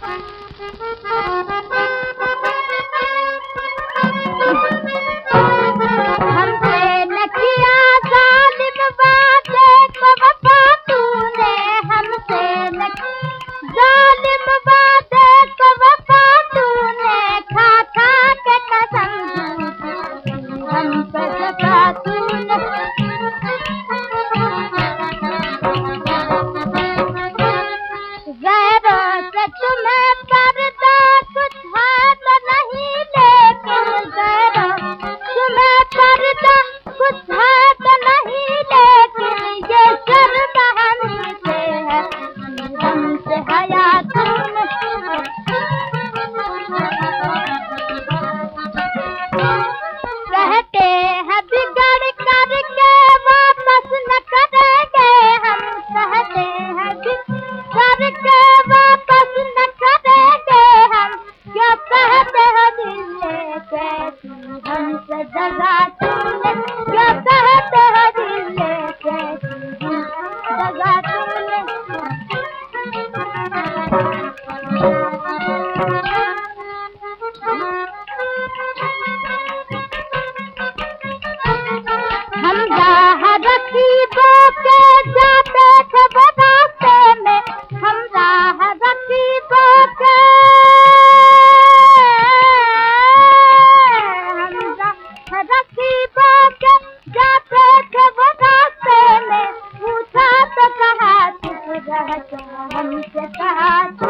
Thank you. Come, said the rat. توهان کي مون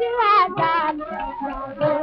you had done.